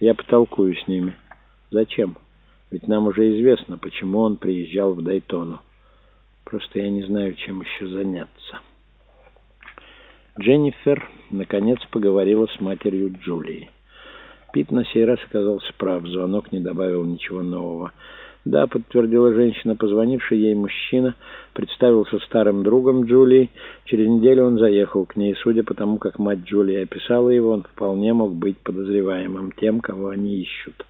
Я потолкую с ними. Зачем? Ведь нам уже известно, почему он приезжал в Дайтону. Просто я не знаю, чем еще заняться. Дженнифер, наконец, поговорила с матерью Джулии. Пит на сей раз оказался прав. Звонок не добавил ничего нового. «Да», — подтвердила женщина, позвонивший ей мужчина, представился старым другом Джулии. Через неделю он заехал к ней. Судя по тому, как мать Джулии описала его, он вполне мог быть подозреваемым тем, кого они ищут.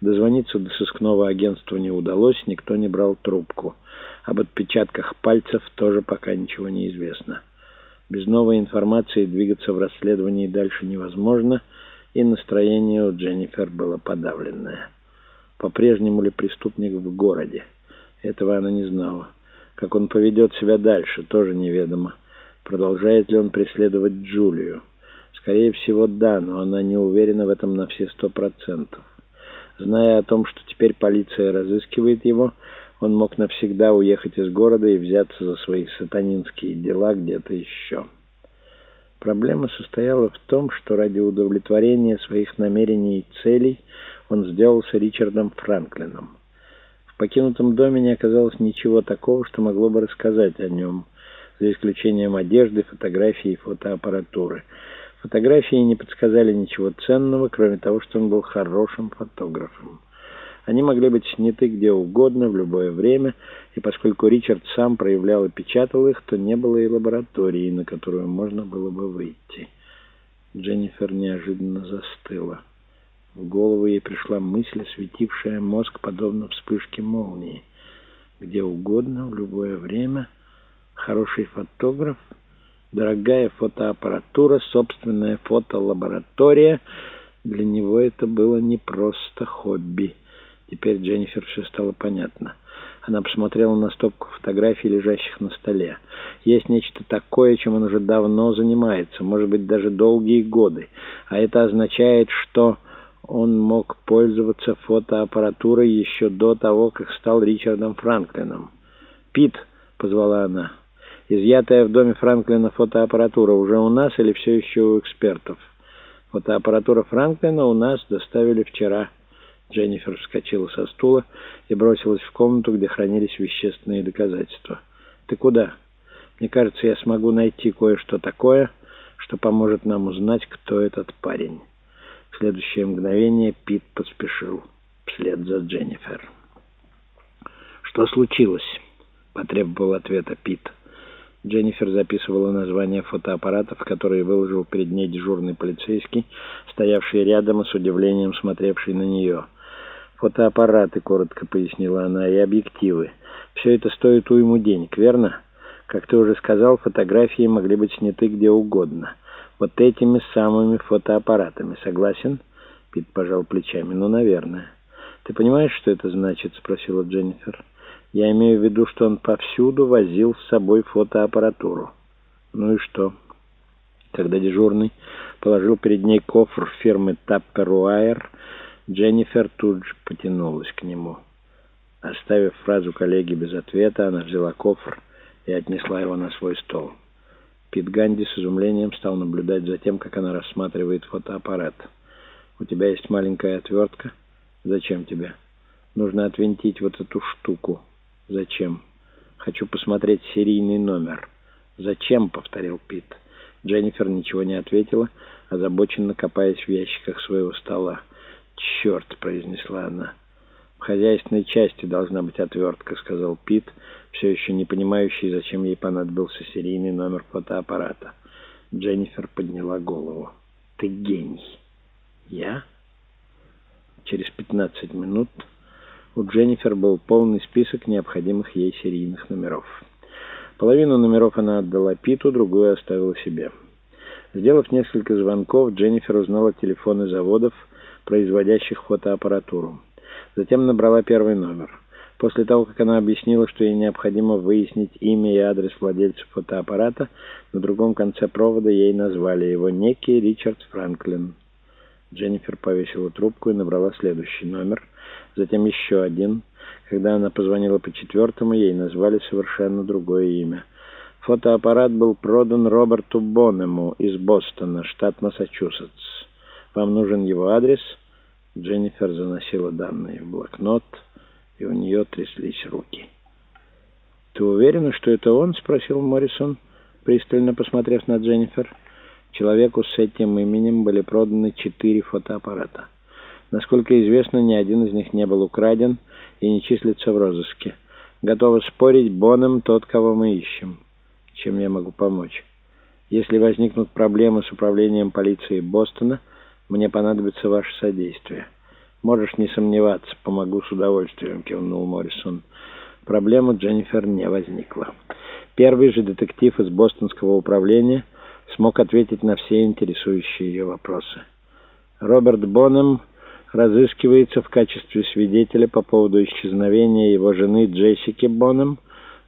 Дозвониться до сыскного агентства не удалось, никто не брал трубку. Об отпечатках пальцев тоже пока ничего не известно. Без новой информации двигаться в расследовании дальше невозможно, и настроение у Дженнифер было подавленное. По-прежнему ли преступник в городе? Этого она не знала. Как он поведет себя дальше, тоже неведомо. Продолжает ли он преследовать Джулию? Скорее всего, да, но она не уверена в этом на все сто процентов. Зная о том, что теперь полиция разыскивает его, он мог навсегда уехать из города и взяться за свои сатанинские дела где-то еще. Проблема состояла в том, что ради удовлетворения своих намерений и целей он сделался Ричардом Франклином. В покинутом доме не оказалось ничего такого, что могло бы рассказать о нем, за исключением одежды, фотографий и фотоаппаратуры – Фотографии не подсказали ничего ценного, кроме того, что он был хорошим фотографом. Они могли быть сняты где угодно, в любое время, и поскольку Ричард сам проявлял и печатал их, то не было и лаборатории, на которую можно было бы выйти. Дженнифер неожиданно застыла. В голову ей пришла мысль, осветившая мозг, подобно вспышке молнии. Где угодно, в любое время, хороший фотограф — дорогая фотоаппаратура, собственная фотолаборатория. Для него это было не просто хобби. Теперь Дженнифер все стало понятно. Она посмотрела на стопку фотографий, лежащих на столе. Есть нечто такое, чем он уже давно занимается, может быть, даже долгие годы. А это означает, что он мог пользоваться фотоаппаратурой еще до того, как стал Ричардом Франклином. «Пит!» — позвала она. Изъятая в доме Франклина фотоаппаратура уже у нас или все еще у экспертов? Фотоаппаратура Франклина у нас доставили вчера. Дженнифер вскочила со стула и бросилась в комнату, где хранились вещественные доказательства. «Ты куда? Мне кажется, я смогу найти кое-что такое, что поможет нам узнать, кто этот парень». Следующее мгновение Пит поспешил вслед за Дженнифер. «Что случилось?» — потребовал ответа Пит. Дженнифер записывала названия фотоаппаратов, которые выложил перед ней дежурный полицейский, стоявший рядом и с удивлением смотревший на нее. «Фотоаппараты», — коротко пояснила она, — «и объективы. Все это стоит уйму денег, верно? Как ты уже сказал, фотографии могли быть сняты где угодно. Вот этими самыми фотоаппаратами. Согласен?» Пит пожал плечами. «Ну, наверное». «Ты понимаешь, что это значит?» — спросила Дженнифер. Я имею в виду, что он повсюду возил с собой фотоаппаратуру. Ну и что? Когда дежурный положил перед ней кофр фирмы Tupperware, Дженнифер тут же потянулась к нему. Оставив фразу коллеги без ответа, она взяла кофр и отнесла его на свой стол. Пит Ганди с изумлением стал наблюдать за тем, как она рассматривает фотоаппарат. «У тебя есть маленькая отвертка? Зачем тебе? Нужно отвинтить вот эту штуку». «Зачем?» «Хочу посмотреть серийный номер». «Зачем?» — повторил Пит. Дженнифер ничего не ответила, озабоченно копаясь в ящиках своего стола. «Черт!» — произнесла она. «В хозяйственной части должна быть отвертка», — сказал Пит, все еще не понимающий, зачем ей понадобился серийный номер фотоаппарата. Дженнифер подняла голову. «Ты гений!» «Я?» Через пятнадцать минут... У Дженнифер был полный список необходимых ей серийных номеров. Половину номеров она отдала Питу, другую оставила себе. Сделав несколько звонков, Дженнифер узнала телефоны заводов, производящих фотоаппаратуру. Затем набрала первый номер. После того, как она объяснила, что ей необходимо выяснить имя и адрес владельца фотоаппарата, на другом конце провода ей назвали его некий Ричард Франклин. Дженнифер повесила трубку и набрала следующий номер — затем еще один. Когда она позвонила по четвертому, ей назвали совершенно другое имя. Фотоаппарат был продан Роберту Боннему из Бостона, штат Массачусетс. Вам нужен его адрес? Дженнифер заносила данные в блокнот, и у нее тряслись руки. «Ты уверена, что это он?» — спросил Моррисон, пристально посмотрев на Дженнифер. Человеку с этим именем были проданы четыре фотоаппарата. Насколько известно, ни один из них не был украден и не числится в розыске. Готовы спорить, Боном тот, кого мы ищем. Чем я могу помочь? Если возникнут проблемы с управлением полиции Бостона, мне понадобится ваше содействие. Можешь не сомневаться, помогу с удовольствием, кивнул Моррисон. Проблема Дженнифер не возникла. Первый же детектив из бостонского управления смог ответить на все интересующие ее вопросы. Роберт Бонем разыскивается в качестве свидетеля по поводу исчезновения его жены Джессики Бонем,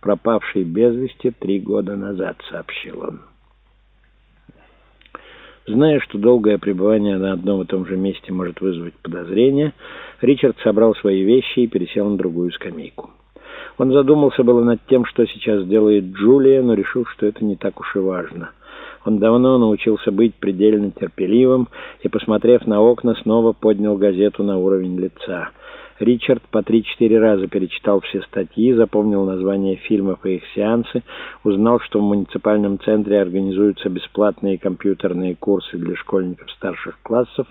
пропавшей без вести три года назад, сообщил он. Зная, что долгое пребывание на одном и том же месте может вызвать подозрения, Ричард собрал свои вещи и пересел на другую скамейку. Он задумался было над тем, что сейчас делает Джулия, но решил, что это не так уж и важно — он давно научился быть предельно терпеливым и, посмотрев на окна, снова поднял газету на уровень лица. Ричард по три-четыре раза перечитал все статьи, запомнил названия фильмов и их сеансы, узнал, что в муниципальном центре организуются бесплатные компьютерные курсы для школьников старших классов,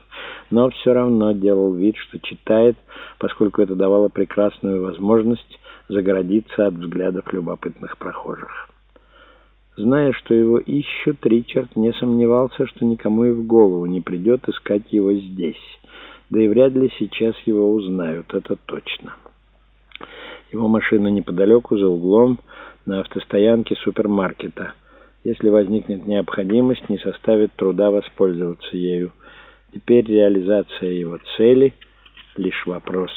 но все равно делал вид, что читает, поскольку это давало прекрасную возможность загородиться от взглядов любопытных прохожих. Зная, что его ищут, Ричард не сомневался, что никому и в голову не придет искать его здесь. Да и вряд ли сейчас его узнают, это точно. Его машина неподалеку, за углом, на автостоянке супермаркета. Если возникнет необходимость, не составит труда воспользоваться ею. Теперь реализация его цели — лишь вопрос